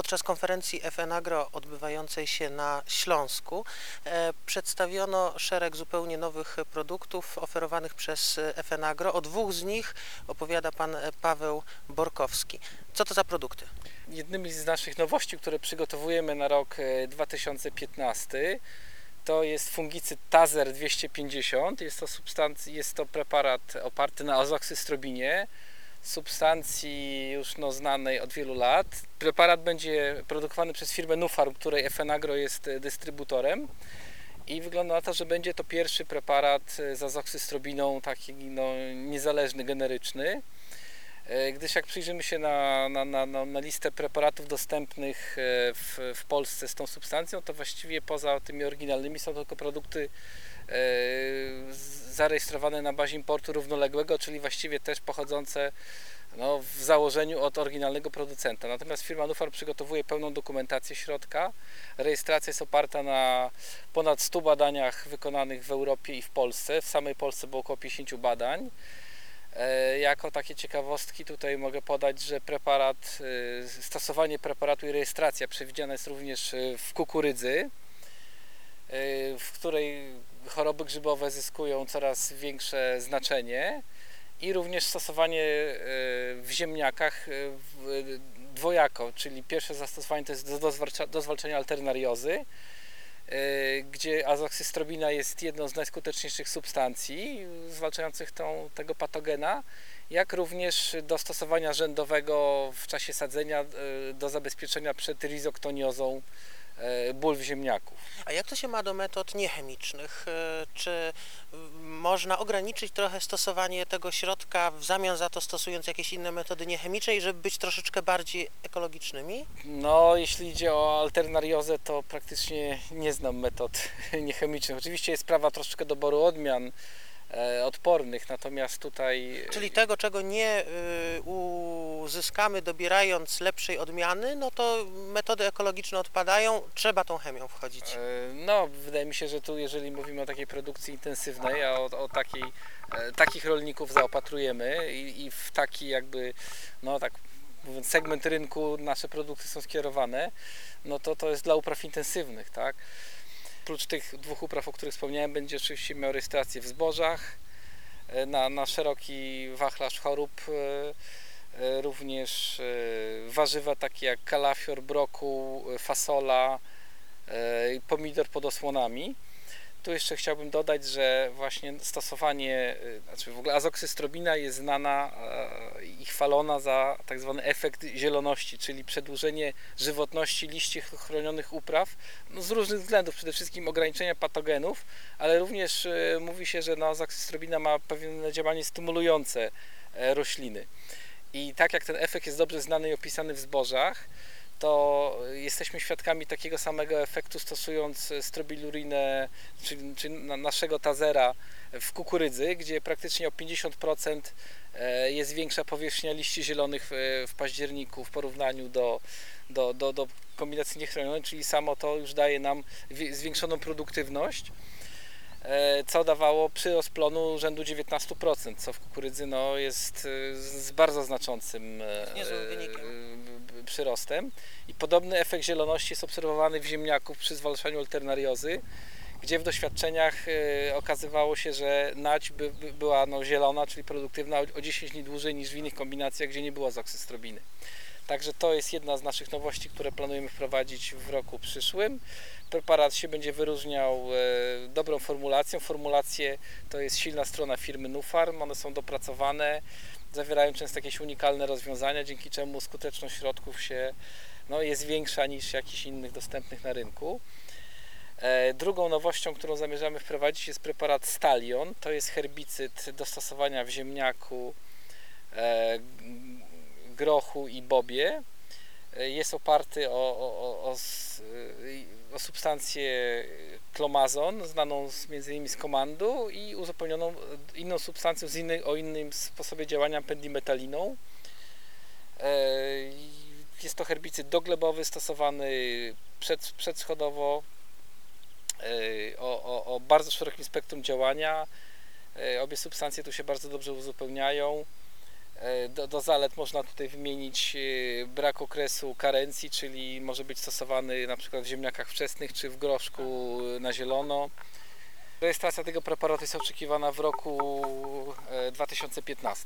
Podczas konferencji FN Agro odbywającej się na Śląsku e, przedstawiono szereg zupełnie nowych produktów oferowanych przez e, FN Agro. O dwóch z nich opowiada pan e, Paweł Borkowski. Co to za produkty? Jednymi z naszych nowości, które przygotowujemy na rok e, 2015 to jest fungicyd Tazer 250. Jest to, substanc- jest to preparat oparty na azoksystrobinie, substancji już no, znanej od wielu lat. Preparat będzie produkowany przez firmę Nufarm, której FN Agro jest e, dystrybutorem. I wygląda na to, że będzie to pierwszy preparat e, z azoksystrobiną, taki no, niezależny, generyczny. E, Gdyż jak przyjrzymy się na, na, na, na listę preparatów dostępnych e, w, w Polsce z tą substancją, to właściwie poza tymi oryginalnymi są tylko produkty e, zarejestrowane na bazie importu równoległego, czyli właściwie też pochodzące no, w założeniu od oryginalnego producenta. Natomiast firma Nufar przygotowuje pełną dokumentację środka. Rejestracja jest oparta na ponad 100 badaniach wykonanych w Europie i w Polsce. W samej Polsce było około 50 badań. E, Jako takie ciekawostki tutaj mogę podać, że preparat, e, stosowanie preparatu i rejestracja przewidziana jest również e, w kukurydzy, w której choroby grzybowe zyskują coraz większe znaczenie i również stosowanie w ziemniakach dwojako, czyli pierwsze zastosowanie to jest do, do, zwalcza, do zwalczania alternariozy, gdzie azoksystrobina jest jedną z najskuteczniejszych substancji zwalczających tą, tego patogena, jak również do stosowania rzędowego w czasie sadzenia e, do zabezpieczenia przed rizoktoniozą ból w ziemniaku. A jak to się ma do metod niechemicznych? E, Czy mm, można ograniczyć trochę stosowanie tego środka, w zamian za to stosując jakieś inne metody niechemiczne i żeby być troszeczkę bardziej ekologicznymi? No, jeśli idzie o alternariozę, to praktycznie nie znam metod niechemicznych. Oczywiście jest sprawa troszeczkę doboru odmian e, odpornych, natomiast tutaj Czyli tego, czego nie y, uzyskamy dobierając lepszej odmiany, no to metody ekologiczne odpadają, trzeba tą chemią wchodzić. e, no, wydaje mi się, że tu jeżeli mówimy o takiej produkcji intensywnej, a o, o takiej, e, takich rolników zaopatrujemy i, i w taki jakby, no tak mówiąc, segment rynku nasze produkty są skierowane, no to to jest dla upraw intensywnych, tak? Oprócz tych dwóch upraw, o których wspomniałem, będzie oczywiście miał rejestrację w zbożach e, na, na szeroki wachlarz chorób. e, e, Również warzywa takie jak kalafior, brokuł, fasola, pomidor pod osłonami. Tu jeszcze chciałbym dodać, że właśnie stosowanie, znaczy w ogóle azoksystrobina jest znana i chwalona za tak zwany efekt zieloności, czyli przedłużenie żywotności liści chronionych upraw no z różnych względów, przede wszystkim ograniczenia patogenów, ale również e, mówi się, że no, azoksystrobina ma pewne działanie stymulujące e, rośliny. I tak jak ten efekt jest dobrze znany i opisany w zbożach, to jesteśmy świadkami takiego samego efektu stosując strobilurinę, czyli na- naszego tazera w kukurydzy, gdzie praktycznie o 50% e, jest większa powierzchnia liści zielonych w, październiku w porównaniu do, do, do, do kombinacji niechronionej, czyli samo to już daje nam wi- zwiększoną produktywność e, co dawało przyrost plonu rzędu 19%, co w kukurydzy no, jest e, z bardzo znaczącym przyrostem. I podobny efekt zieloności jest obserwowany w ziemniaku przy zwalczaniu alternariozy, gdzie w doświadczeniach e, okazywało się, że nać by, by była no, zielona, czyli produktywna o, o 10 dni dłużej niż w innych kombinacjach, gdzie nie było azoksystrobiny. Także to jest jedna z naszych nowości, które planujemy wprowadzić w roku przyszłym. Preparat się będzie wyróżniał e, dobrą formulacją. Formulacje to jest silna strona firmy Nufarm, one są dopracowane, zawierają często jakieś unikalne rozwiązania, dzięki czemu skuteczność środków się, no, jest większa niż jakichś innych dostępnych na rynku. E, Drugą nowością, którą zamierzamy wprowadzić jest preparat Stalion. To jest herbicyd do stosowania w ziemniaku, e, grochu i bobie. E, Jest oparty o, o, o, o substancję klomazon, znaną z, między innymi z komandu i uzupełnioną inną substancją z innej, o innym sposobie działania pendimetaliną. E, Jest to herbicyd doglebowy stosowany przed, przedschodowo e, o, o, o bardzo szerokim spektrum działania. E, Obie substancje tu się bardzo dobrze uzupełniają. E, Do, do zalet można tutaj wymienić e, brak okresu karencji, czyli może być stosowany na przykład w ziemniakach wczesnych czy w groszku na zielono. Rejestracja tego preparatu jest oczekiwana w roku e, 2015.